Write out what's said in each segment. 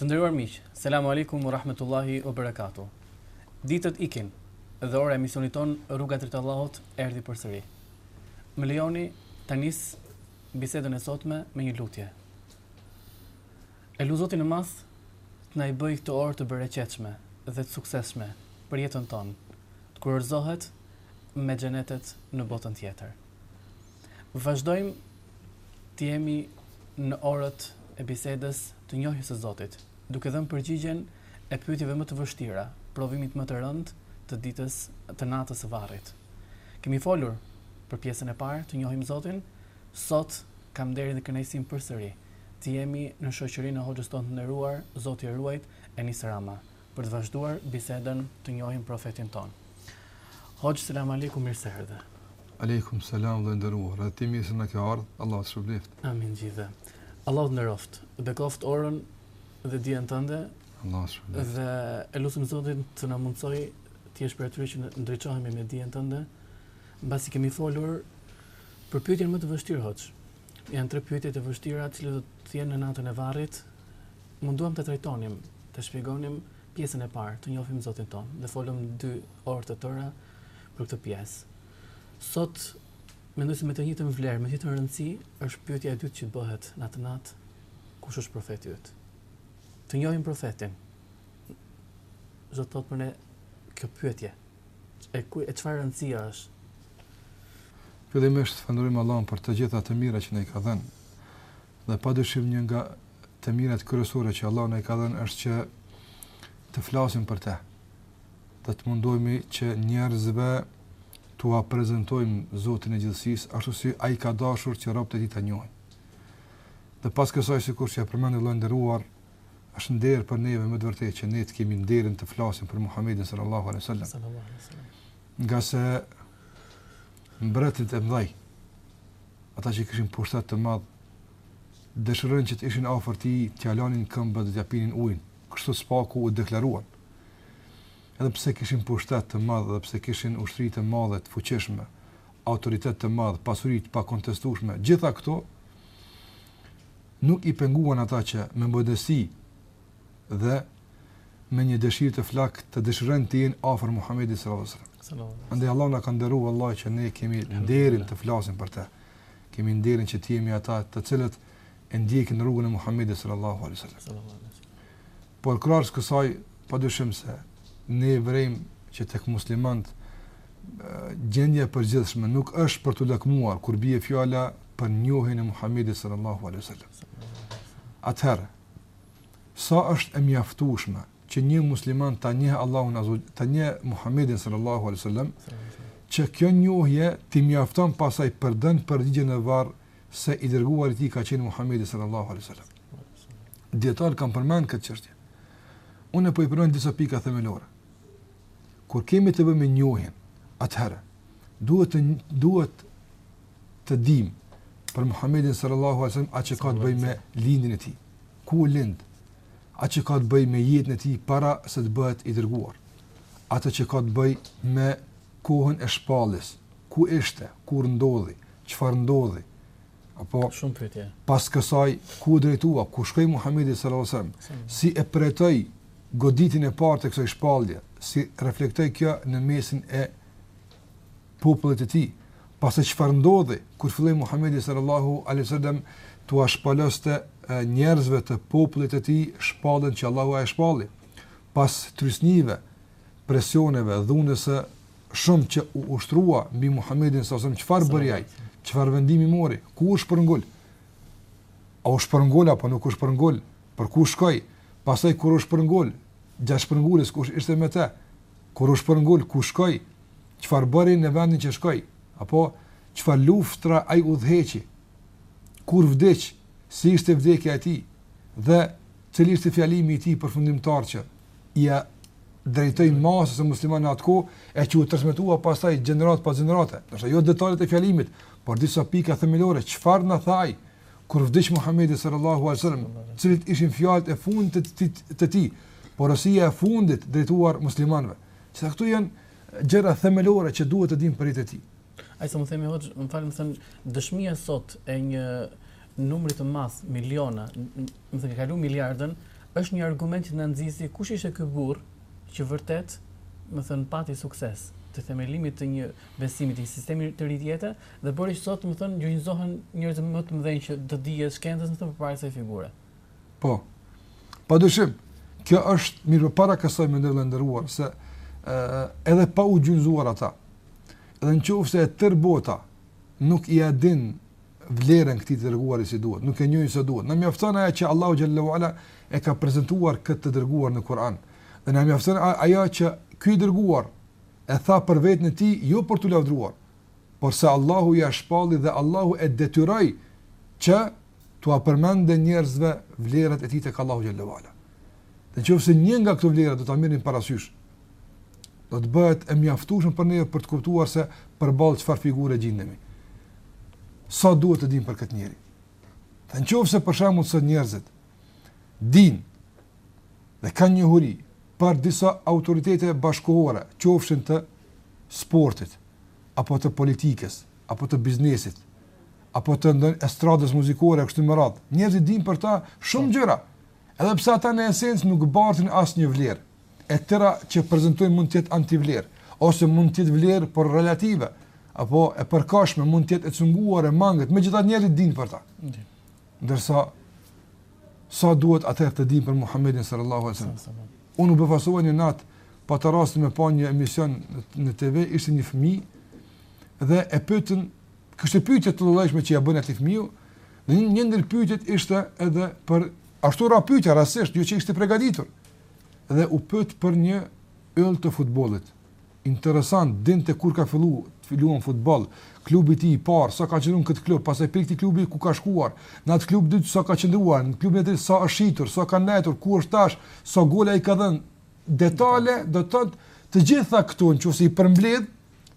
Të nderuar miq, Selam Alejkum wa Rahmetullahi wa Berekatuh. Ditët ikin dhe ora e emisionit tonë Rruga drejt Allahut erdhi përsëri. Më lejoni ta nis bisedën e sotme me një lutje. E lus Zotin e Madh të na i bëjë këtë orë të bereqetshme dhe të suksesshme për jetën tonë, të kurorëzohet me xhenetet në botën tjetër. Vazhdojmë të jemi në orët e bisedës të njohjes së Zotit, duke dhënë përgjigjen e pyetjeve më të vështira, provimit më të rëndë të ditës, të natës së varrit. Kemi folur për pjesën e parë, të njohim Zotin. Sot kam nderin dhe kënaqësinë përsëri të jemi në shoqërinë e Hoxhës tonë të nderuar, Zoti e ruajt, Enis Rama. për të vazhduar bisedën të njohim profetin tonë. Hoxhë, selam aleikum, mirë se erdhe. Aleikum, selam i nderuar. Dhe ti mirë se na ke ardhë, Allahu të shpërbleftë. Amin gjithë. Allahu të nderoftë, bekoftë orën dhe dijen tënde. Allahu të shpërbleftë. Dhe e lusim Zotin të na mundësojë të jemi prej atyre që ndriçohemi me dijen tënde. Mbasi kemi folur për pyetjen më të vështirë, hoxhë. Janë tre pyetje të vështira, të cilat do të jenë në natën e varrit. U munduam ta trajtonim, ta shpjegonim pjesën e parë, të njofim Zotin tonë. Dhe folëm dy orë të tëra për këtë pjesë. Sot, mendoj se me të njëjtën vlerë, me të njëjtën rëndësi, është pyetja e dytë që të bëhet në atë natë, kush është profeti yt? Të njofim profetin, ç'do të thotë për ne kjo pyetje. E ku e çfarë rëndësie është? Fillimisht falënderojmë Allahun për të gjitha të mirat që na i ka dhënë. Dhe padyshim një nga të mirat kryesore që Allahu na i ka dhënë është që të flasim për të. Dhe të mundohemi që njerëzve t'ua prezantojmë Zotin e gjithësisë ashtu si ai ka dashur që robët e tij ta njohin. Dhe pas kësaj sikur që e përmende vëlla i nderuar, është nder për neve me të vërtetë që ne të kemi nderin të flasim për Muhamedin sallallahu alaihi wasallam. Sallallahu alaihi wasallam. Ngase mbretërit e mëdhenj, ata që kishin pushtet të madh, dëshiruan që të ishin afër tij, t'ia lanin këmbët dhe t'ia pinin ujin. Kështu së paku u deklaruan. Edhe pse kishin pushtet të madh, edhe pse kishin ushtri të madhe, të fuqishme, autoritet të madh, pasuri të pakontestueshme, gjitha këto Nuk i penguan ata që me modesti dhe me një dëshirë të flaktë të dëshirojnë të jenë afër Muhamedit sallallahu alaihi wasallam. Sallallahu alaihi wasallam. Andaj Allahu na ka nderuar vallahi që ne kemi nderin të flasim për të, kemi nderin që të jemi ata të cilët e ndjekin rrugën e Muhamedit sallallahu alaihi wasallam. Sallallahu alaihi wasallam. Por krahas kësaj, padyshim se ne vrejmë që tek muslimanët gjendja e përgjithshme nuk është për të lakmuar kur bie fjala për njohjen e Muhamedit sallallahu alaihi wasallam. Atëherë, sa është e mjaftueshme që një musliman ta njeh Allahun azh, ta njeh Muhamedin sallallahu alaihi wasallam, që kjo njohje t'i mjafton pastaj për të dhënë përgjigjen në varr se i dërguari i tij ka qenë Muhamedi sallallahu alaihi wasallam. Dijetarët kanë përmend këtë çështje. Unë po i përmend disa pika themelore. Kur kemi të bëjmë njohjen, atëherë, duhet të, duhet të dimë për Muhammedin sallallahu alaihi wasallam atë që ka të bëjë me lindjen e tij. Ku u lind? Atë që ka të bëjë me jetën e tij para se të bëhet i dërguar? Atë që ka të bëjë me kohën e shpalljes, ku ishte, kur ndodhi, çfarë ndodhi, Apo pas kësaj ku u drejtua, ku shkoi Muhamedi sallallahu alajhi wasallam? Si e përjetoi goditjen e parë të kësaj shpallje? Si reflektoi kjo në mesin e popullit të tij? Pastaj çfarë ndodhi kur filloi Muhamedi sallallahu alajhi wasallam t'ua shpaloste njerëzve të popullit të tij shpalljen që Allahu ia shpalli? Pas trysnive presioneve, dhunës së shumë që u ushtrua mbi Muhamedin sallallahu alaihi wasallam çfarë bëri ai? Çfarë vendimi mori? Ku u shpërngul? A u shpërngul apo nuk u shpërngul? Për ku shkoi? Pastaj kur u shpërngul, gjatë shpërnguljes kush ishte me të? Kur u shpërngul, ku shkoi? Çfarë bëri në vendin që shkoi? Apo çfarë luftra ai udhëheqi? Kur vdiq? Si ishte vdekja e tij? Dhe Cili ishte fjalimi i tij përfundimtar që ia drejtoi masës së muslimanëve në atë kohë, e që u transmetua pastaj gjeneratë pas gjenerate. Nështë jo detalet e fjalimit, por disa pika themelore, çfarë na tha, kur vdiq Muhammedi sallallahu alaihi wasallam, cilat ishin fjalët e fundit të tij, të tij porosia e fundit drejtuar muslimanëve. Që këtu janë gjëra themelore që duhet të dimë për jetën e tij. Ai sa mund të themi hoxhë, më fal, me thënë, dëshmia sot e një numri të madh miliona, me thënë, ka kalu miliardën, është një argument që na nxit se kush ishte ky burrë që vërtet, me thënë, pati sukses të themelimit të një besimi të një sistemi të ri tjetër dhe bëri sot, me thënë, gjunjëzohen njerëz më të mëdhenj të dijes, shkencës, me thënë, përpara kësaj figure. Po. Padyshim, kjo është mirëpo para kësaj vëlla i nderuar, se e, edhe pa u gjunjëzuar ata, edhe në qofë se e tërë bota nuk ia din vlerën këtij të dërguari si duhet, nuk e njohin si duhet. Na mjafton ajo që Allahu xhelle ue ala e ka prezantuar këtë të dërguar në Kur'an. Dhe na mjafton ajo që ky i dërguar e tha për veten e tij, jo për t'u lavdëruar, porse Allahu ia shpalli dhe Allahu e detyroi që t'ua përmendë njerëzve vlerat e tij tek Allahu xhallahu ala. Në qoftë se një nga këto vlera do ta merrim parasysh, do të bëhej e mjaftueshme për ne për të kuptuar se përballë çfarë figure gjendemi. Sa duhet të dimë për këtë njeri? Dhe në qofë se për shemë sot njerëzit dinë dhe kanë njohuri për disa autoritete bashkëkohore, qofshin të sportit, apo të politikës, apo të biznesit, apo të ndonjë estradës muzikore kështu me radhë. Njerëzit dinë për ta shumë gjëra. Edhe pse ata në esencë nuk bartin asnjë vlerë. E tëra që prezantojnë mund të jetë antivlerë ose mund të jetë vlerë por relative apo e përkohshme mund të jetë e cunguar e mangët, megjithatë njerëzit dinë për ta. Ndërsa sa duhet atëherë të dinë për Muhamedin sallallahu alaihi wasallam. Unë u befasova një natë, pata rastin me pa një emision në TV, ishte një fëmijë dhe e pyetën, kishte pyetje të llojshme që ia bënin atij fëmiu, dhe një ndër pyetjet ishte edhe për ashtu ra pyetja rastësisht, jo që ishte përgatitur. Dhe u pyet për një yll të futbollit. Interesant, dinte kur ka fillu të luajë futboll, klubi i tij i parë, sa ka qëndru në këtë klub, pastaj prej këtij klubi ku ka shkuar, në atë klub të dytë sa ka qëndruar, në klubin e tretë sa është shitur, sa ka ndejtur, ku është tash, sa gola i ka dhënë, detale, do të thotë, të gjitha këto në qoftë se i përmbledh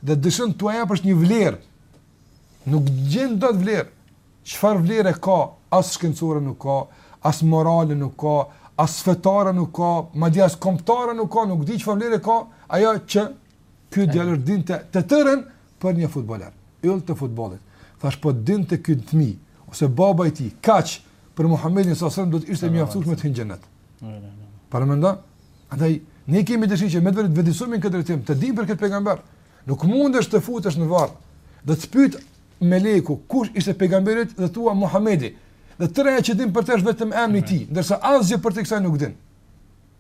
dhe dëshiron t'ua japësh një vlerë, nuk gjen dot vlerë. Çfarë vlere ka, as shkencore nuk ka, as morale nuk ka, as fetare nuk ka, madje as kombëtare nuk ka, nuk di çfarë vlere ka ajo që ky djalë e dinte të tërën për një futboler, yll të futbollit. Thashë po të dinte ky fëmi, ose baba i tij, kaq për Muhamedin sallallahu alaihi wasallam do të ishte e mjaftueshme të hyjë në xhenet. Paramendon? Andaj ne kemi dëshirë që me të vërtetë këtë drejtim, të dimë për këtë pejgamber. Nuk mundesh të futesh në varr. Do të pyet Meleku, kush ishte pejgamberi yt dhe thua Muhamedi. Dhe e tëra që din për të është vetëm emri i tij, ndërsa asgjë përtej kësaj nuk din.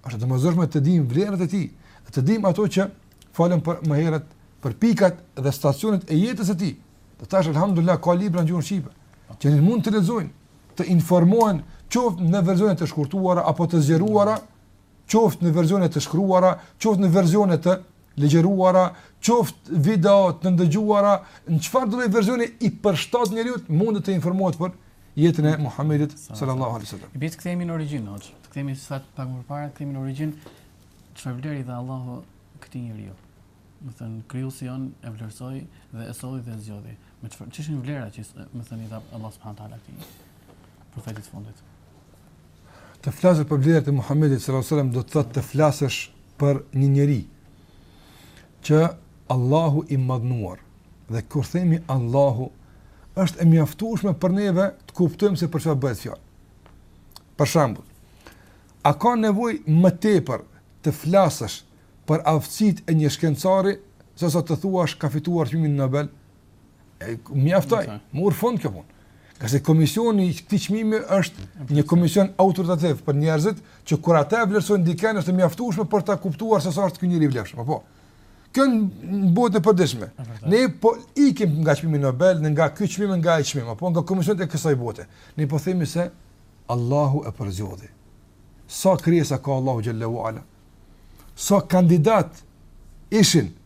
Është e domosdoshme të dim vlerat e tij, të dim ato që folëm pak më herët për pikat dhe stacionet e jetës së tij. Dhe tash, alhamdulillah, ka libra në gjuhën shqipe, që njerëzit mund të lexojnë, të informohen qoftë në versione të shkurtuara apo të zgjeruara, qoftë në versione të shkruara, qoftë në versione të ligjëruara, qoftë video të dëgjuara, në çfarëdo versioni i përshtatet njeriu mund të informohet për jetën e Muhamedit sallallahu alaihi wasallam. Po të kthehemi në origjinë, hoxhë. Të kthehemi sa the pak më parë, të kthehemi në origjinë. Çfarë vlere i dha Allahu këtij njeriu? Domethënë krijuesi jonë e vlerësoi dhe e solli dhe e zgjodhi. Me çfarë ç'ishin vlerat domethënë i dha Allah subhanahu wa taala këtij profeti të fundit? Të flasësh për vlerat e Muhamedit sallallahu alaihi wasallam do të thotë të flasësh për një njeri që Allahu i madhnuar. Dhe kur themi Allahu është e mjaftueshme për neve të kuptojmë se për çfarë bëhet fjalë. Për shembull, a ka nevojë më tepër të flasësh për aftësitë e një shkencëtari sesa të thuash ka fituar çmimin Nobel? mjaftoj, mori fund kjo punë. Pse komisioni i këtij çmimi është një komision autoritativ për njerëzit që kur ata e vlerësojnë dikën është e mjaftueshme për ta kuptuar se sa është ky njeri i vlefshëm. Po, kjo në botën e përditshme. Ne po ikim nga çmimi Nobel, nga ky çmimi, nga ai çmimi, po nga komisionet e kësaj bote. Ne po themi se Allahu e përzjodhi. Sa krijesa ka Allahu xhelle ue ala? Sa kandidatë ishin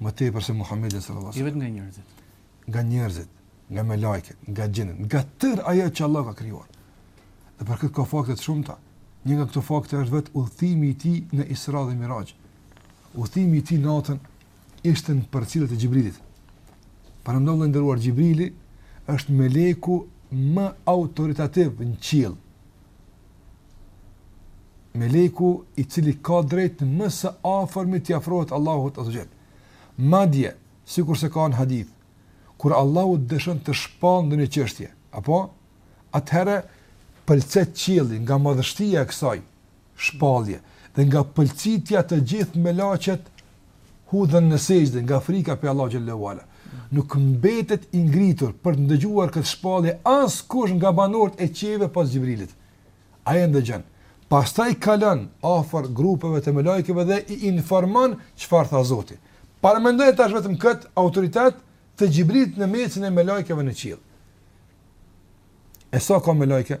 më tepër se Muhamedi sallallahu alaihi wasallam. Jo vetëm nga njerëzit. Nga njerëzit, nga melajket, nga xhinët, nga tërë ajo që Allah ka krijuar. Dhe për këtë ka fakte të shumta. Një nga këto fakte është vetë udhëtimi i tij në Isra dhe Miraxh. Udhëtimi i tij natën ishte në përcjelljet e Xhibrilit. Paramendo i nderuar Xhibrili është meleku më autoritativ në qiell. Meleku i cili ka të drejtë më së afërmi t'i afrohet Allahut Azze ue Xhel. Madje, sikurse ka në hadith, kur Allahu dëshiron të shpallë ndonjë çështje, apo, atëherë pëlcet qielli nga madhështia e kësaj shpalljeje, dhe nga pëlcitja të gjithë melaqet hudhen në sexhde nga frika prej Allahu xhelle ue ala. Nuk mbetet i ngritur për të ndëgjuar këtë shpallje askush nga banorët e qiejve pas Xhibrilit. Ai e ndëgjon. Pastaj kalon afër grupeve të melajkeve dhe i informon çfarë tha Zoti. Paramendoje tash vetëm këtë autoritet të Xhibrilit në mesin e melajkeve në qiell. E sa ka melajke?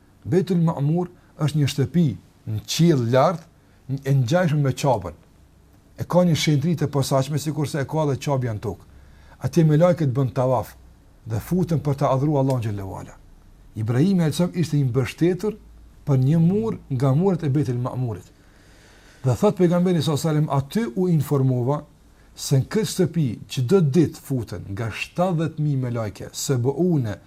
Bejtul Ma'mur është një shtëpi në qiell lart, e ngjashme me Qabën. E ka një shenjtëri të posaçme sikurse e ka dhe Qabja në tokë. Atje melajket bëjnë tavaf dhe futen për të adhuruar Allahun xhelle ue ala. Ibrahimi alayhis salam ishte i mbështetur për një mur nga muret e Bejtul Ma'murit. Dhe thotë pejgamberi sallallahu alajhi wasallam aty u informova se në këtë shtëpi çdo ditë futen nga 70000 melajke, se bëune,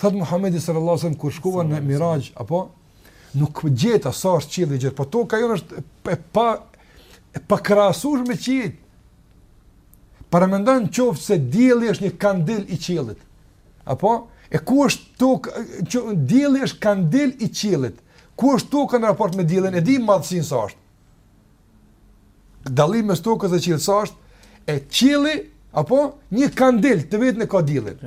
Thotë Muhamedi sallallahu alaihi wasallam kur shkova në Miraxh, apo nuk gjeta sa është qielli gjithë, po toka jonë është e pa e pa krahasueshme me qiell. Paramendon qoftë se dielli është një kandil i qiellit. Apo e ku është toka që dielli është kandil i qiellit. Ku është toka në raport me diellin? E di madhësinë sa është. Dallimi mes tokës dhe qiellit sa është? E qielli apo një kandil të vetëm e ka diellin.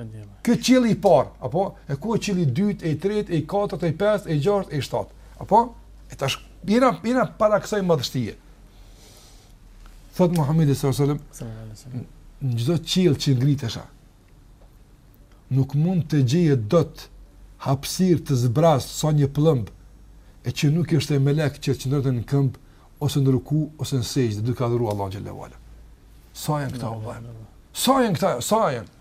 Ky qielli i parë, apo e ku qielli i dytë, i tretë, i katërt, i pestë, i gjashtë, i shtatë. Apo e tash jena jena para kësaj madhështie. Thot Muhamedi sallallahu alaihi wasallam, në çdo qiell që ngritesha, nuk mund të gjeje dot hapësirë të zbrazë sa një pëllëmbë e që nuk ishte melek që të qëndronte në këmbë ose në ruku ose në sexhde duke adhuruar Allahun xhele ue ala. Sa janë këta vëlla? Sa janë këta? Sa janë?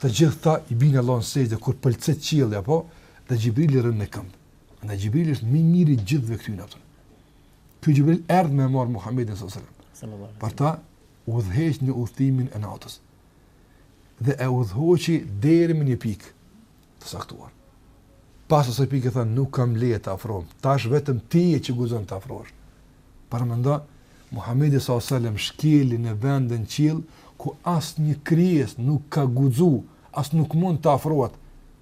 Të gjithë këta i binë Allahut sexhde kur pëlcet qielli apo dhe Xhibrili rën në këmbë. Në Xhibrili është më i miri i gjithë këtyre ato. Ky Xhibril erdhi me marrë Muhamedin sallallahu alaihi wasallam. Për ta udhëheq në udhëtimin e natës dhe e udhëhoqi deri me një pikë të caktuar. Pas asaj pike tha, nuk kam leje të afrohem, tash vetëm ti je që guxon të afrohesh. Paramendo, Muhammedi s.a.s. shkeli në vend në qiell, ku asnjë krijesë nuk ka guxu, as nuk mund të afrohet,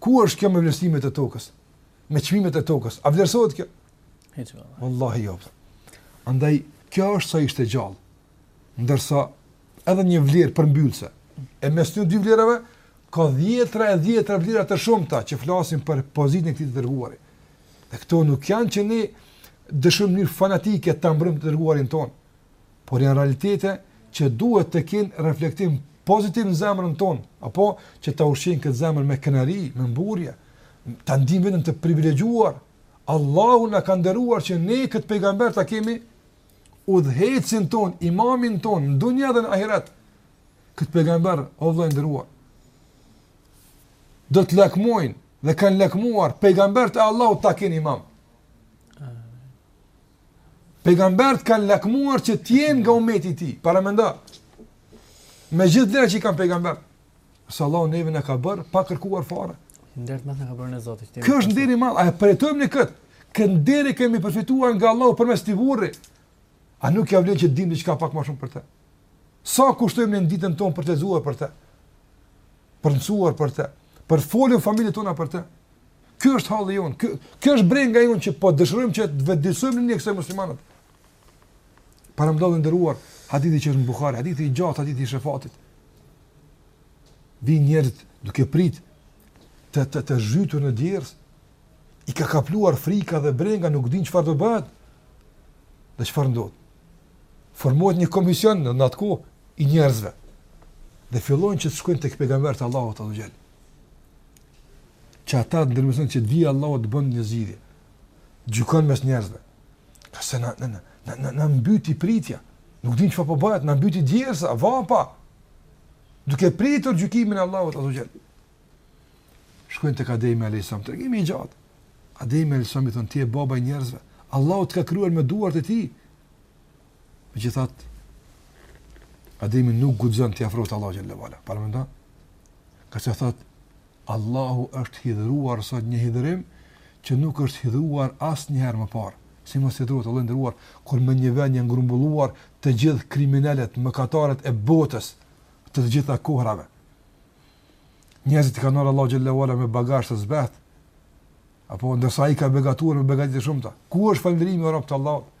Ku është kjo me vlerësimet e tokës? Me çmimet e tokës? A vlerësohet kjo? Hiç më. Wallahi jo. Andaj kjo është sa ishte gjallë. Ndërsa edhe një vlerë përmbyllëse. E mes të dy vlerave ka dhjetra e dhjetra vlera të shumta që flasin për pozitën e këtij të dërguari. Dhe këto nuk janë që ne dëshirojmë në mënyrë fanatike ta mbrojmë të dërguarin tonë. por janë realitete që duhet të kenë reflektim pozitiv në zemrën tonë, apo që ta ushqejnë këtë zemër me krenari, me mburrje, ta ndiejmë veten të privilegjuar. Allahu na ka nderuar që ne këtë pejgamber ta kemi udhëheqësin tonë, imamin tonë, në dunja dhe në ahiret, këtë pejgamber, o vëlla i nderuar, do ta lakmojnë dhe kanë lakmuar, pejgamberët e Allahut ta kenë imam. Pejgamberët kanë lakmuar që të jenë nga umeti i tij, paramendo. Me gjithë vlerat që i kanë pejgamberët. Kurse Allahu neve na ka bërë, pa kërkuar fare. Nder të madh na ka bërë neve Zoti. Ky është nder i madh, a e përjetojmë ne këtë. Këtë nder e kemi përfituar nga Allahu përmes këtij burri. A nuk ia vlen që të dimë diçka pak ma shumë për te. Sa kushtojmë në ditën tonë për të lexuar për te. Për të mësuar për te. Për të folur në familjet tona për te. Ky është halli jonë, ky, ky është brenga jonë që po dëshirojmë që të vetëdijesojmë nëpërmjet kësaj muslimanët. Paramendo vëlla i nderuar, hadithi që është në Bukhari, hadithi i gjatë, hadithi i shefatit. Vijnë njerëzit duke prit të, të, të zhytur në djersë, i ka kapluar frika dhe brenga, nuk dinë çfarë po bëhet, dhe çfarë ndodh. Formohet një komision në atë kohë i njerëzve, dhe fillojnë që të shkojnë tek pejgamberët e Allahut azze ue xhel, që ata të ndërmjetësojnë që të vijë Allahu të bën një zgjidhje. Gjykon mes njerëzve. Ngase na, na, na, na, na, na mbyti pritja. Nuk dimë çfarë po bëhet, na mbyti djersa, vapa. Duke pritur gjykimin e Allahut azze ue xhel. Shkojnë tek Ademi alejhi selam, tregimi i gjatë. Ademit alejhi selam i thonë, ti je baba i njerëzve. Allahu të ka krijuar me duart e tij. Megjithatë, Ademi nuk guxon t'i afrohet Allahut xhelle ue ala. Paramendo. Ngase thotë Allahu është hidhëruar sot një hidhërim që nuk është hidhëruar asnjëherë më parë. Si mos hidhërohet Allahu të nderuar kur në një vend janë grumbulluar të gjithë kriminelët, mëkatarët e botës të të gjitha kohërave. Njerëzit kanë ardh te Allahu xhelle ue ala me bagazh të zbehtë. Apo ndërsa ai i ka begatuar me begatit e shumta. Ku është falënderimi i robit të Allahut?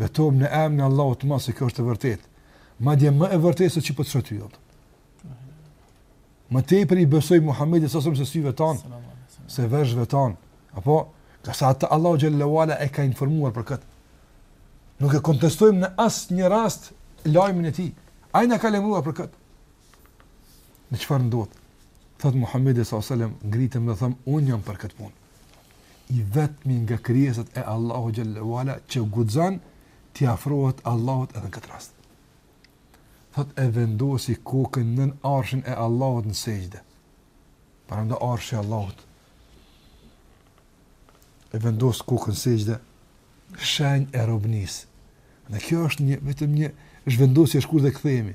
Betohem në emrin e Allahut të Madh se kjo është e vërtetë. Madje më e vërtetë se që po të shoh ty. Më tepër i besoj Muhamedit s.a.s. se syve tanë, se veshëve tanë. Apo, ngase Allahu xhelle ue ala e ka informuar për këtë. Nuk e kontestojmë në asnjë rast lajmin e tij. Ai na ka lajmërua për këtë. Dhe çfarë ndodh? Thotë Muhammedi s.a.s. ngritem dhe them, unë jam për këtë punë. i vetmi nga krijesat e Allahut xhelle ue ala që guxon t'i afrohet Allahut edhe në këtë rast. Thotë e vendosi kokën nën arshin e Allahut në sexhde. Paramendo arshi e Allahut. E vendos kokën në sexhde. Shenjë e robnisë. E kjo është një, vetëm një zhvendosje shkurt dhe kthehemi.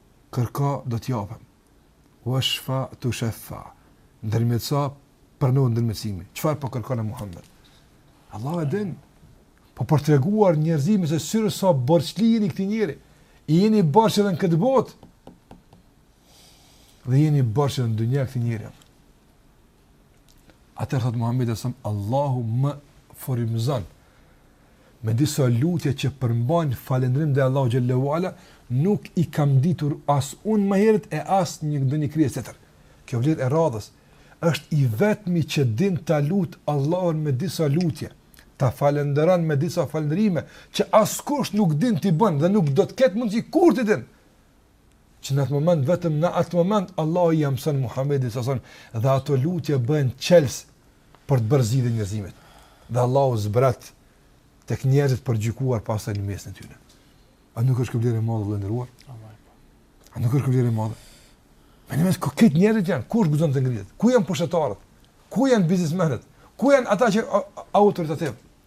Kërko, do të japim. Washfa tushaffa. Ndërmjetëso, pranohet ndërmjetësimi. Çfarë po kërkon Muhammed? Allahu e din. Po për t'i treguar njerëzimit se syrë sa borxhli i jeni këtij njeriu. I jeni borxh edhe në këtë botë. Dhe i jeni borxh edhe në dynja këtij njeriu. Atëherë thotë Muhammedi s.a.s., Allahu më frymëzon, me disa lutje që përmbajnë falënderim ndaj Allahut xhelle ue ala, nuk i kam ditur as unë më herët e as ndonjë krijesë tjetër. Kjo vlerë e radhës, është i vetmi që din ta lutë Allahun me disa lutje, ta falënderon me disa falënderime, që askush nuk din t'i bën dhe nuk do të ketë mundësi kurrë t'i dinë. që në atë moment vetëm në atë moment Allahu i mëson Muhamedit s.a.s. dhe ato lutje bëhen çelës për të bërë zgjidhje njerëzimit. Dhe Allahu zbret tek njerëzit për të gjykuar pastaj në mesin e tyre. A nuk është kjo vlerë e madhe të nderuar? A nuk është kjo vlerë e madhe? Në një mes, ku krejt njerëzit janë? Kush guxon të ngritet? Ku janë pushtetarët? Ku janë biznesmenët? Ku janë ata që autoritativë?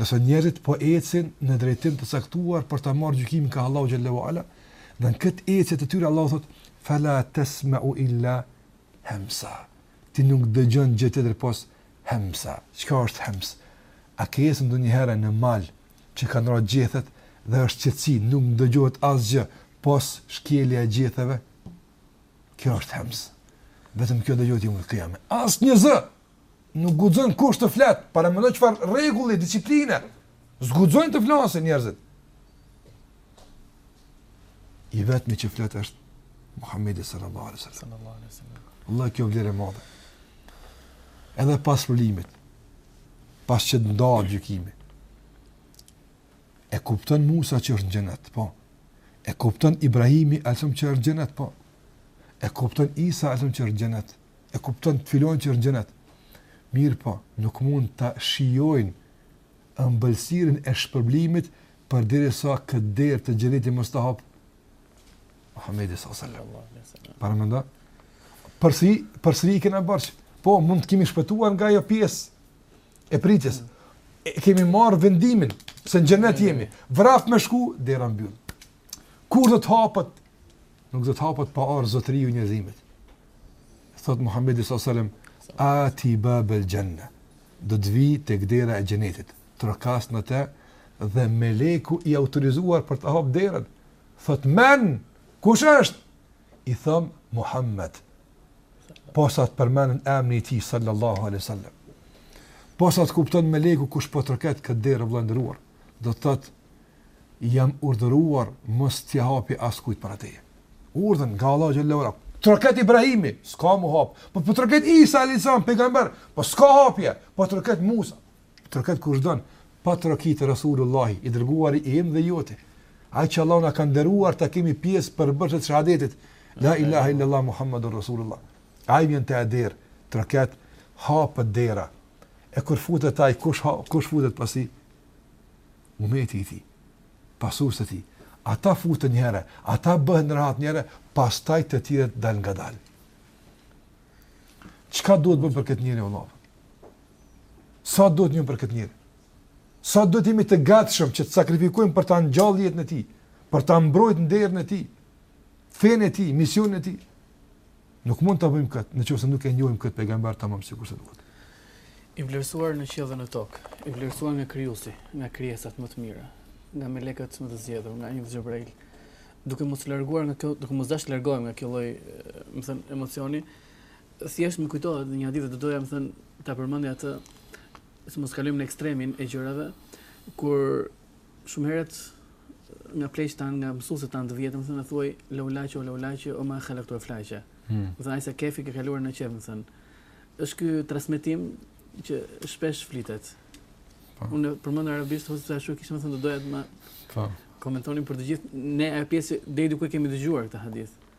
Nëse njerëzit po ecin në drejtim të caktuar për ta marrë gjykimin ka Allahu xhalla ue ala, në këtë ecje të tyre Allahu thot fala tasma'u illa hamsa. Ti nuk dëgjon gjë tjetër pos hamsa. Çka është hams? A ke ecur ndonjëherë në mal që kanë ra gjethet dhe është qetësi, nuk dëgjohet asgjë pos shkelja e gjetheve? Kjo është hams. Vetëm kjo dëgjohet jeumul kijame. Asnjë zë, Nuk guxon kush të flet, paramendo çfarë rregulli, disipline. S'guxojnë të flasin njerëzit. I vetmi që flet është Muhamedi sallallahu alaihi wasallam. Sallallahu alaihi wasallam. Allah kjo vlerë e madhe. Edhe pas përfundimit, pasi që të ndahet gjykimi, e kupton Musa që është në xhenet, po. E kupton Ibrahimi alejhi selam që është në xhenet, po. E kupton Isa alejhi selam që është në xhenet, po e kupton filan që është në xhenet. Mirëpo, nuk mund ta shijojnë ëmbëlsirën e shpërblimit përderisa këtë derë të xhenetit mos ta hapë Muhammedi s.a.s. Paramendo. Përsi, përsi i kena bërqë. Po, mund të kemi shpëtuar nga ajo pjesë e pritjes. E kemi marrë vendimin, se në xhenet jemi. Vrap me shku, dera mbyllur. Kur do të hapet? Nuk do të hapet pa ardhur zotëriu i njerëzimit. Thot Muhamedi sallallahu alaihi wasallam, "Ati bab al-janna." Do të vij tek dera e xhenetit, trokas në të dhe meleku i autorizuar për ta hap derën. Thot men, kush është? I thom Muhammed. Posa të përmendet emni i tij sallallahu alaihi wasallam. Posa të kupton meleku kush po troket këtë derë vëlla i nderuar. Do të thotë jam urdhëruar mos t'ia hapi askujt para teje. Urdhër nga Allahu xhalla ue ala. Troket Ibrahimi, s'ka m'u hap. Po po troket Isa alayhis salam pejgamber, po s'ka hapje. Po troket Musa, troket kush don, pa po troket Resulullah i dërguari i imi dhe i yti. Ai që Allahu na ka nderuar ta kemi pjesë përbërëse të shahadetit. La ilaha illallah Muhammadur Rasulullah. Ai vjen te dera, troket hapet dera. E kur futet ai kush ha, kush futet pas tij? Umeti i tij, pasuesit e tij, ata futen një herë, ata bëhen rehat një herë, pastaj të tjerët dalë ngadalë. Çka duhet bërë për këtë njeri o vëlla? Sa duhet njoh për këtë njeri? Sa duhet të jemi të gatshëm që të sakrifikojmë për ta ngjallë jetën e tij, për ta mbrojtur nderin e tij, fenë e tij, misionin e tij? Nuk mund ta bëjmë këtë nëse nuk e njohim këtë pejgamber tamam sikurse duhet. I vlerësuar në qiell dhe në tokë, i vlerësuar nga Krijuesi, nga krijesat më të mira, nga melekët më të zgjedhur, nga engjëlli Xhebrail, duke mos u larguar nga kjo, duke mos dashur të largohem nga kjo lloj, më thën, emocioni, thjesht më kujtohet një hadith do doja më thën ta përmendja atë se mos kalojmë në ekstremin e gjërave kur Shumë herët nga pleqtë tanë, nga mësuesit tanë të vjetër, më thënë thuaj leulake leulake ma khalaktul eflake. Hmm. Më thënë ai sa kefi ka kaluar në qef, më thënë. Është ky transmetim që shpesh flitet. Pa. Po. Unë e përmenda arabisht ose ashtu kishte më thënë do doja të më pa. Po. komentonim për se të gjithë ne pjesë deri diku e kemi dëgjuar këtë hadith.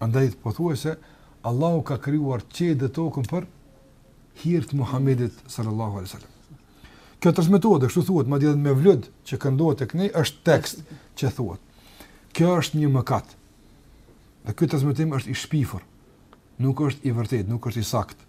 Andaj po thuaj se Allahu ka krijuar qiejt dhe tokën për hir të Muhammedit sallallahu alaihi wasallam. Kjo transmetohet dhe kështu thuhet, madje në mevlud që këndohet te ne, është tekst që thuhet. Kjo është një mëkat. Dhe ky transmetim është i shpifur. Nuk është i vërtetë, nuk është i saktë.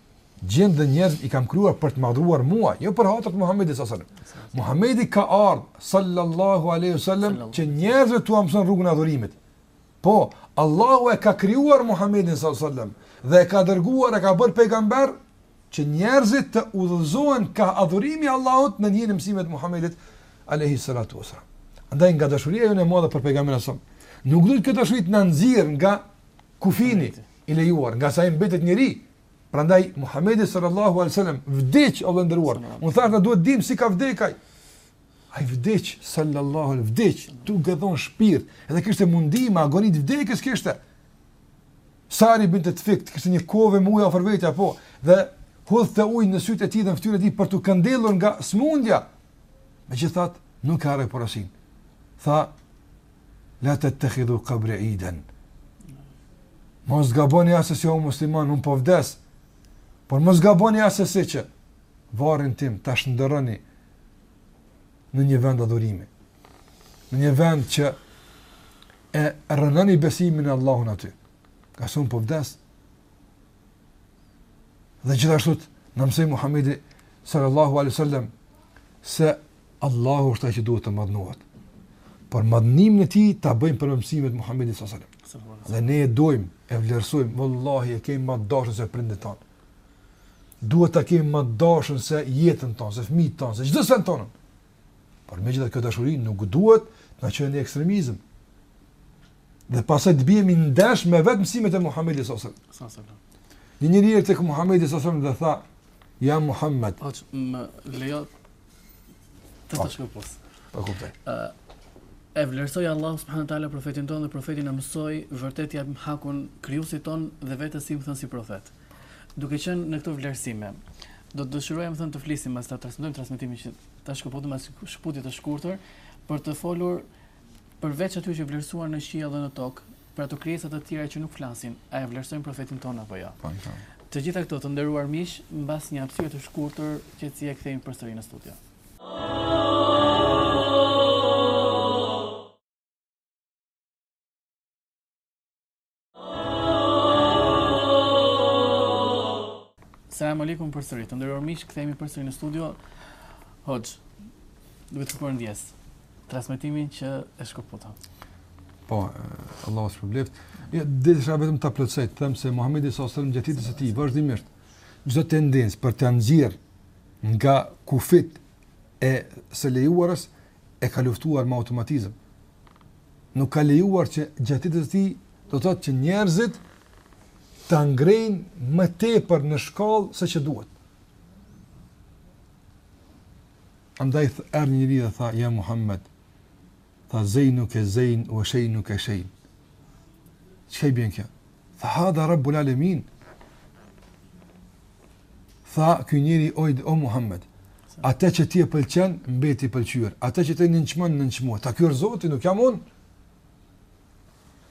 Xhinët dhe njerëzit i kam krijuar për të më adhuruar mua, jo për hatër të Muhamedit sallallahu alaihi wasallam. Muhamedi ka ardhur sallallahu alaihi wasallam që njerëzve t'ua mëson rrugën e adhurimit. Po, Allahu e ka krijuar Muhamedin sallallahu alaihi wasallam dhe e ka dërguar, e ka bërë pejgamber që njerëzit të udhëzohen ka adhurimi i Allahut nëpërmjet mësimeve të Muhamedit alaihi salatu wasallam. Andaj nga dashuria jonë e madhe për pejgamberin sallallahu alaihi wasallam, nuk duhet kjo dashuri të na nxjerr nga kufini, i lejuar, nga sa ai mbetet njeri. Prandaj Muhamedi sallallahu alaihi wasallam vdiq i nderuar. Unë thashë na duhet të dimë si ka vdek ai. Ai vdiq sallallahu alaihi vdiq, tuj dhënë shpirt, edhe kishte mundime, agoni të vdekjes kishte. Sa i binte të fikët, kishte një kovë me ujë afër vetes po dhe hudhte ujë në sytë e tij dhe në fytyrën e tij për të këndellur nga smundja. Megjithatë, nuk harroi porosin. Tha la tettekhidhu kabri iden. Mos gaboni assesi o musliman, unë po vdes, por mos gaboni assesi që varrin tim ta shndërroni në një vend adhurimi, në një vend që e rrënoni besimin në Allahun aty. A se unë po vdes, Dhe gjithashtu na mësoi Muhamedi sallallahu alaihi wasallam se Allahu është ai që duhet të madhnohet. Por madhnimin e tij ta bëjmë përmes mësimeve të Muhamedit sallallahu alaihi wasallam. Dhe ne e dojmë, e vlerësojmë, vallahi e kemi më të dashur se prindët tanë. Duhet ta kemi më të dashur se jetën tonë, se fëmijët tanë, se çdo send tonë. Por megjithatë kjo dashuri nuk duhet të na çojë në ekstremizëm. Dhe pasaj të biemi ndesh me vetë mësimet e Muhammedi sasëm. Sasëm. Një një njeri tek Muhammedi sasëm dhe tha, ja Muhammed. Hoxhë, më lejo të të shkëpus. Po, kuptoj. E vlerësoi Allahu subhanahu taala profetin tonë dhe profeti na mësoi vërtet jap hakun krijuesit tonë dhe vetë si me thënë si profet. Duke qenë në këto vlerësime, do të dëshiroja me thënë të flisim pasi ta transmetojmë transmetimin që ta shkëputëm, mas shkëputjes të shkurtër për të folur përveç atyre që vlerësuan në qiell dhe në tokë, për ato krijesa të tjera që nuk flasin, a e vlerësojnë profetin tonë apo jo. Po, po. Të gjitha këto të nderuar miq, mbas një hapësire të shkurtër, që të kthehemi përsëri në studio. Selam aleikum përsëri. Të nderuar miq, kthehemi përsëri në studio. Hoxhë, duhet të kërkojmë ndjesë. Transmetimin që e shkëputa. Po, Allahu e shpërbleftë. Ja, desha vetëm ta plotësoj, të them se Muhamedi sallallahu alaihi wasallam gjatë jetës së tij vazhdimisht çdo tendencë për ta nxjerrë nga kufijtë e së lejuarës e ka luftuar me automatizëm. nuk ka lejuar që gjatë jetës së tij, do të thotë që njerëzit ta ngrejnë më tepër në shkallë se që duhet. Andaj erdhi një njeri dhe tha, ja Muhammed, tha zejnuke zejn, ue shejnuke shejn. Çka i bjen kjo? Tha hada Rabbul Alemin. Tha ky njeri o, o Muhammed, atë që ti e pëlqen, mbet i pëlqyer. Atë që ti nënçmon, nënçmuar. Tha ky është Zoti, nuk jam unë.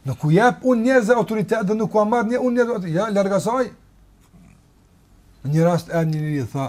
Nuk u jap unë njerëzve autoritet dhe nuk ua marr unë njerëzve autoritet. Jo, larg asaj. Në një rast erdhi një njeri tha,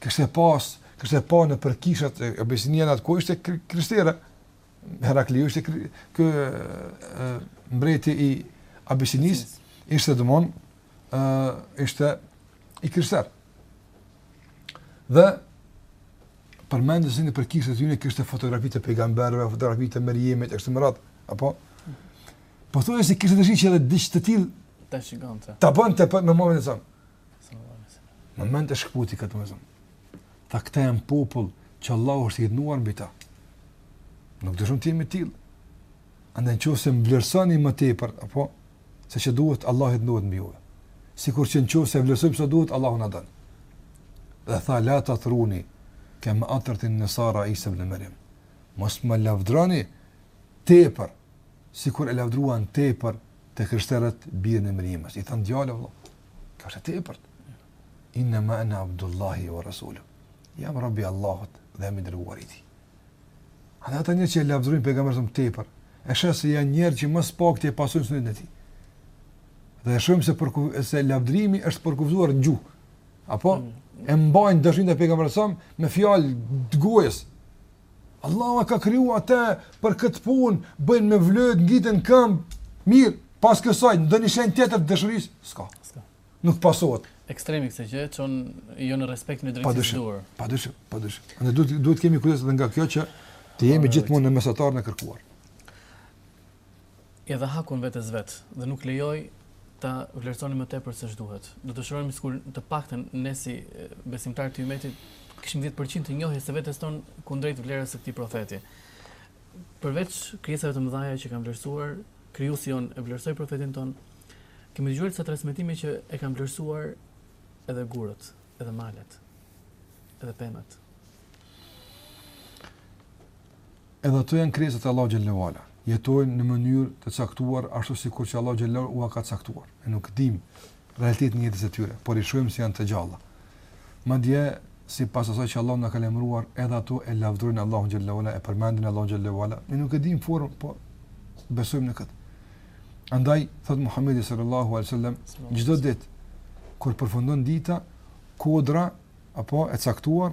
kishte pas, kishte pa nëpër kishat, Abisinia në atë kohë ishte e krishterë. Herakliu ishte ky mbreti i Abisinisë, ishte domethënë ishte i krishterë. Dhe përmendi se nëpër kishën e tyre kishte fotografi të pejgamberëve, fotografi të Meriemit e kështu me radhë, apo po thonë se kishte dëshirë që edhe diç të tillë ta shikonte. Ta bënte për Muhammedin sasëm. Në moment e shkëputi këtë më zëmë. Tha këta janë popull që Allahu është i hidhëruar mbi ta. Nuk të shumë ti me tillë. Andaj në qoftë se më vlerësoni më tepër, apo, se që duhet, Allahu hidhërohet mbi juve. Sikur që në qoftë se s'e vlerësojmë siç duhet, Allahu na dënon. Dhe tha, la tutruni kema atratin nasara Isa ibn Merjem. Mos më lavdëroni tepër, sikur e lavdëruan tepër të krishterët birin e Merjemes. I thanë djali Allahut. Kjo është e tepërt. Innama ana Abdullahi wa rasulu. Jam robi Allahut dhe jam i dërguar i tij. Edhe ata njerëz që e lavdërojnë pejgamberin a.s. tepër, e sheh se janë njerëz që më së pakti e pasojnë sunetin e tij. Dhe e shohim se, përku, se lavdërimi është përkufizuar në gjuhë. Apo? Mm. E mbajnë dashurinë ndaj pejgamberit a.s. me fjalë të gojës. Allahu e ka kriju atë për këtë punë, bëjnë mevlud, ngriten n'këmbë, mirë, pas kësaj, ndonjë shenjë tjetër të dashurisë, s'ka. S'ka. Nuk pasohet. Ekstremi këtë gjë, që unë jo në respekt me drejtë të duar. Pa dëshim, pa dëshim. Në duhet, duhet t'kemi kujdes edhe nga kjo që të jemi gjithmonë në mesataren e kërkuar. i dha hakun vetvetes dhe nuk lejoi ta vlerësonin më tepër se ç'duhet. Do të dëshironim sikur të paktën ne si besimtarë të ymetit të kishim dhjetë për qind të njohjes së vetes tonë kundrejt vlerës së këtij profeti. Përveç krijesave të mëdha që kanë vlerësuar, Krijuesi jonë e vlerësoi profetin tonë. Kemi dëgjuar disa transmetime që e kanë vlerësuar edhe gurët, edhe malet, edhe pemët. Edhe ato janë krijesa të Allahut xhel-le ue ala, jetojnë në mënyrë të caktuar ashtu sikur që Allahu xhel-le ue ala ua ka caktuar. Ne nuk dimë realitetin e jetës së tyre, por i shohim se janë të gjalla. Madje sipas asaj që Allahu na ka lajmëruar, edhe ato e lavdërojnë Allahun xhel-le ue ala, e përmendin Allahun xhel-le ue ala. Ne nuk e dimë formën, po besojmë në këtë. Andaj thotë Muhamedi sallallahu alaihi wasallam, çdo ditë kur përfundon dita, kodra apo e caktuar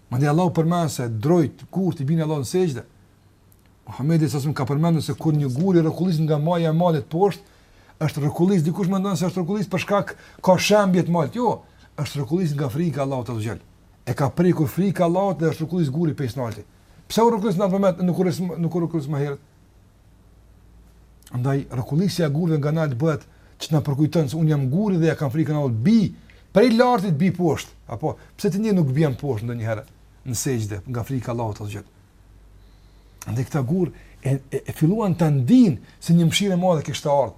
Madje Allahu përmend se drunjtë gurët i bien Allahut në sexhde. Muhamedi a.s. ka përmendur se kur një gur rrokulliset nga maja e malit poshtë, është rrokullis, dikush mendon se është rrokullis për shkak ka shembje të malit. Jo, është rrokullis nga frika e Allahut azze ue xhel. E ka prekur frika e Allahut dhe është rrokullis guri prej s'nalti. Pse u rrokullis në atë moment, nuk u nuk u rrokullis më herët? Andaj, rrokullisja e gurëve nga nalt bëhet që të na përkujton se unë jam gur dhe ia kam frikën Allahut, bi, prej lartit bi poshtë, apo, pse ti njeri nuk bjen poshtë ndonjëherë, në sexhde, nga frika e Allahut azze ue xhel. Andaj, këta gurë e, e, e filluan ta ndijnë se një mëshirë e madhe kishte ardhë.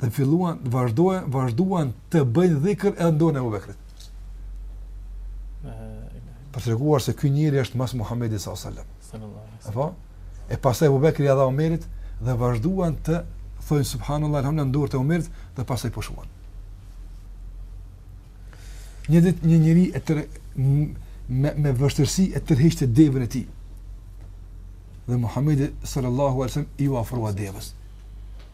dhe filluan vazhduan, vazhduan të bëjnë dhikr edhe në dorën e Abu Bekrit. Për të treguar se ky njeri është mas Muhammedit s.a.s. Apo? E pastaj Abu Bekri ia dha Omerit dhe vazhduan të thonë Subhanallah, Elhamdulillah, në dorë të Omerit dhe pastaj pushuan. Një ditë një njeri e tërë, me, me vështirësi e tërheqte deven e tij. Dhe Muhammedi sallallahu alejhi ue selem i u afrua deves.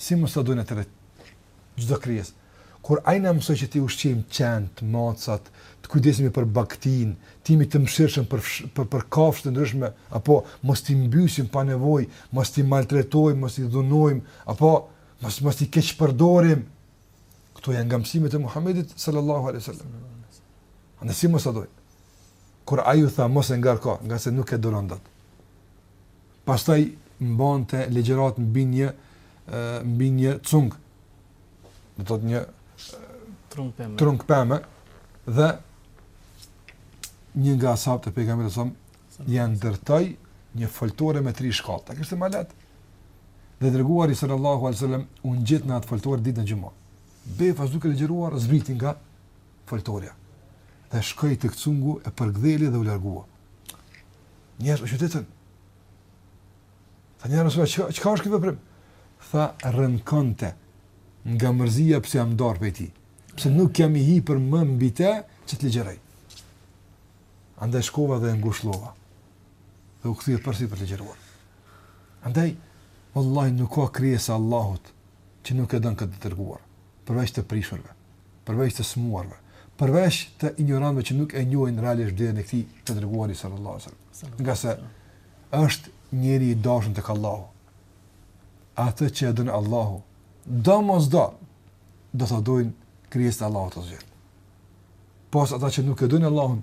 Si mos ta duan atë vetë çdo krijesë? Kur ai na mësoi që t'i ushqejmë qentë, macat, të kujdesemi për bagëtinë, të jemi të mëshirshëm për për për kafshë të ndryshme, apo mos t'i mbysim pa nevojë, mos t'i maltretojmë, mos i dhunojmë, apo mos mos t'i keqpërdorim. Këto janë nga mësimet e Muhamedit sallallahu alaihi wasallam. Ne si mos ta duam? Kur ai u tha mos e ngarko, ngase nuk e duron dot. Pastaj mbante ligjërata mbi një mbi një cung. Do të thotë një trung pemë. Trung peme dhe një nga sahabët e pejgamberit ia ndërtoi një foltore me tri shkallë. Ta kishte më lehtë. Dhe i dërguari sallallahu alaihi wasallam u ngjit në atë foltore ditën e xhumasë. Befas duke ligjëruar zbriti nga foltorja. Dhe shkoi tek cungu e përkëdheli dhe u largua. Njerëzit u çuditën. Thanë njerëz, çka, çka është ky veprim? Tha, rënkonte nga mërzia pse jam ndarë prej tij. Pse nuk jam i hipur më mbi te që të ligjëroj. Andaj shkova dhe e ngushëllova. Dhe u kthye përsëri për të ligjëruar. Andaj, vallahi nuk ka krijesë Allahut që nuk e don këtë të dërguar. Përveç të prishurve. përveç të sëmurëve, përveç të injorantëve që nuk e njohin realisht vlerën e këtij të dërguari sallallahu alaihi wasallam. Ngase është njeri i dashur tek Allahu. Atë që e don Allahu, domosdo, do ta dojnë krijesat e Allahut azze ve xhel. Pos ata që nuk e dojnë Allahun,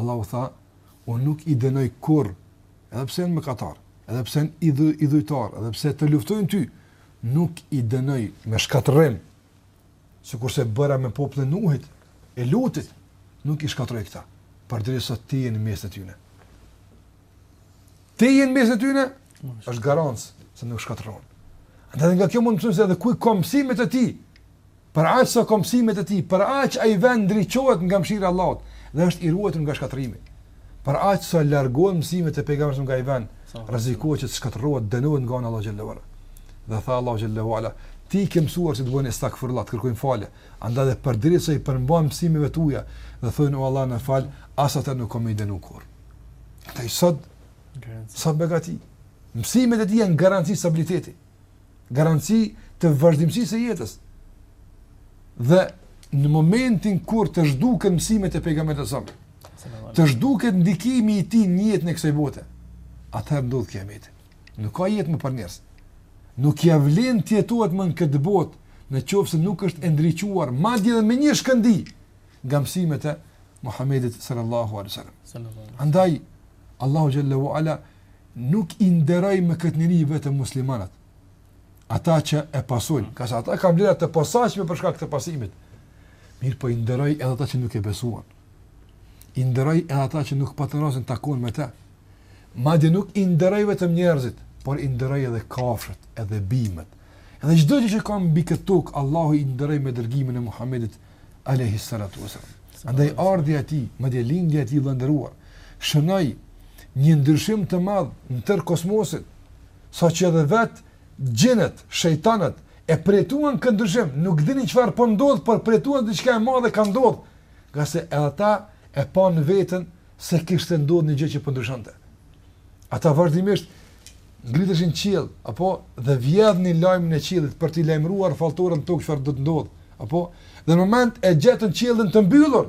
Allahu tha, Unë nuk i dënoj kurrë, edhe pse janë mëkatarë, edhe pse janë idhu, idhujtarë, edhe pse të luftojnë ty, nuk i dënoj me shkatërrim, sikurse bëra me popullin e Nuhit, e Lutit, nuk i shkatërroj këta, përderisa ti je në mes të tyne. Ti je në mes të tyne, është garancë, se nuk shkatërrohen. Dhe nga kjo mund të mësojmë se edhe ku i ka mësimet e tij, Për aq sa ka mësimet e tij, për aq ai vend ndriçohet nga mëshira e Allahut dhe është i ruajtur nga shkatërrimi. Për aq sa largohen mësimet e pejgamberit nga ai vend, rrezikohet që të shkatërrohet, dënohet nga Allahu xhallahu ala. Dhe tha Allahu xhallahu ala, ti i ke mësuar si të bëjnë istigfar, të kërkojmë falje. Andaj dhe përderisa i përmbahen mësimeve tuaja dhe thonë o Allah na fal, as ata nuk kam me i dënu kurrë. A ta shihni sot sa begati. Mësimet e tij janë garanci stabiliteti. Garanci të vazhdimësisë së jetës. Dhe në momentin kur të zhduken mësimet e pejgamberit sallallahu alaihi wasallam, të zhduket ndikimi i tij në jetën e kësaj bote, atëherë ndodh kiameti. Nuk ka jetë më për njerëz. Nuk ia vlen të jetohet më në këtë botë, në qoftë se nuk është e ndriçuar, madje edhe me një shkëndijë, nga mësimet e Muhammedit sallallahu alaihi wasallam. Andaj Allahu xhallahu ala nuk i nderoi me këtë njeri vetëm muslimanët, ata që e pasojnë, mm. ngase ata kanë vlera të posaçme për shkak të pasimit, mirëpo i nderoi edhe ata që nuk e besuan, i nderoi edhe ata që nuk patën rastin takohen me te, madje nuk i nderoi vetëm njerëzit, por i nderoi edhe kafshët, edhe bimët, edhe çdo gjë që ka mbi këtë tokë, Allahu i nderoi me dërgimin e Muhammedit, alejhi salatu wasalam. Andaj ardhja e tij, madje lindja e tij e nderuar, shënoi një ndryshim të madh në tërë kosmosin, saqë edhe vetë xhinët, shejtanët e përjetuan këtë ndryshim, nuk dinin çfarë po ndodh, por përjetuan diçka e madhe ka ndodh, ngase edhe ata e panë veten se kishte ndodh një gjë që po ndryshonte. Ata vazhdimisht ngriteshin në qiell, apo dhe vjedhnin lajmin e qiellit për t'i lajmëruar falltorët në tokë çfarë do të ndodh, apo dhe në moment e gjetën qiellin të mbyllur,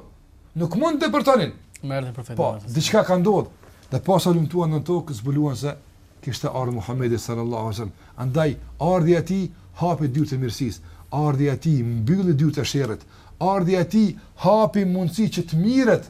nuk mund të depërtonin. Merrni për fjalë. Po, diçka ka ndodhur. Dhe pasi hulumtuan në tokë, zbuluan se kishte ardhur Muhamedi sallallahu alaihi wasallam. Andaj ardhja e tij hapi dyert e mirësisë, ardhja e tij mbylli dyert e sherrit, ardhja e tij hapi mundësi që të mirët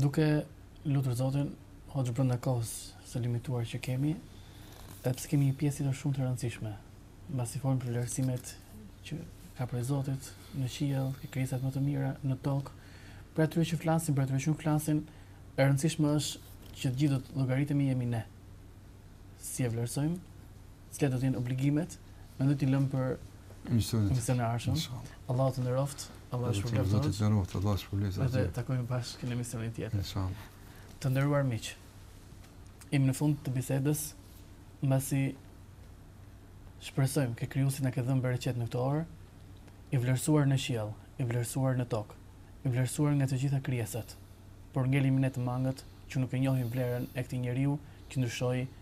Duke lutur Zotin, hoxhë brënda kohës së limituar që kemi, dhe pse kemi një pjesë tjetër shumë të rëndësishme, mbasi folëm për vlerësimet që ka prej Zotit, në qiel, te krijesat më të mira, në tokë, prej atyre që flasin, prej atyre që nuk flasin, e rëndësishme është që të gjithë të llogaritemi jemi ne. Si e vlerësojmë? Cilat do të jenë obligimet? Mendoj t'i lëmë për emisionin e ardhshëm. Allahu të nderoftë, Allahu të shpërblyftë. Zoti të nderoftë, Allahu të shpërblyftë. Ne do të takohemi bashkë në emisionin tjetër. Inshallah. Të nderuar miq. Jemi në fund të bisedës, mbasi shpresojmë që krijuesi na ka dhënë bereqet në këtë orë, i vlerësuar në qiell, i vlerësuar në tokë, i vlerësuar nga të gjitha krijesat. Por ngelim ne të mangët që nuk e njohim vlerën e këtij njeriu që ndryshoi